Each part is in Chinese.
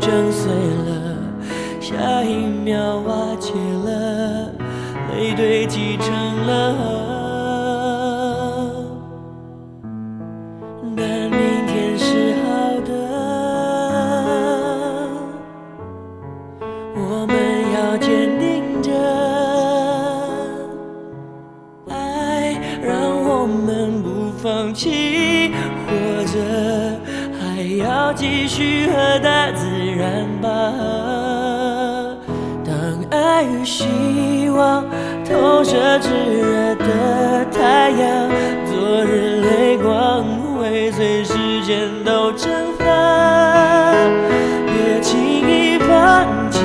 震碎了，下一秒瓦解了，泪堆积成了。但明天是好的，我们要坚定着，爱让我们不放弃活着。还要继续和大自然拔河。当爱与希望投射炙热的太阳，昨日泪光会随时间都蒸发。别轻易放弃，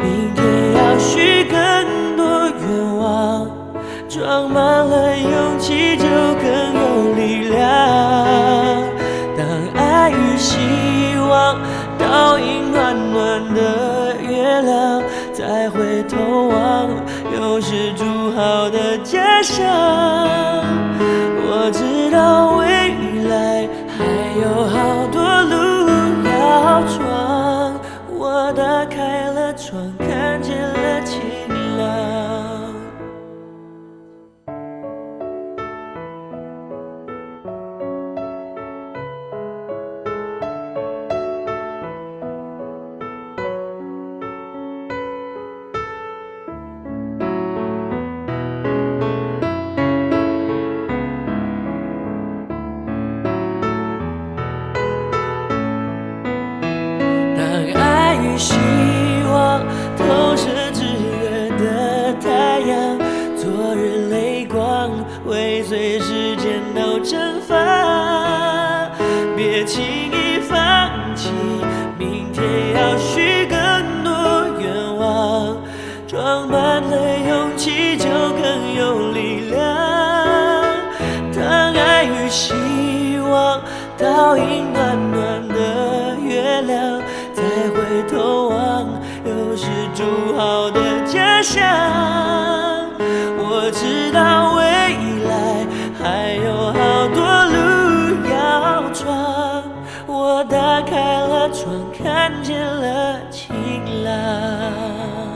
明天要许更多愿望，装满了勇气筑好的家乡。我知道未来还有好多路要闯，我打开了窗，随时间都蒸发。别轻易放弃，明天要许更多愿望，装满了勇气就更有力量。当爱与希望倒映暖暖的月亮，再回头望，又是筑好的家乡。我知道看见了晴朗。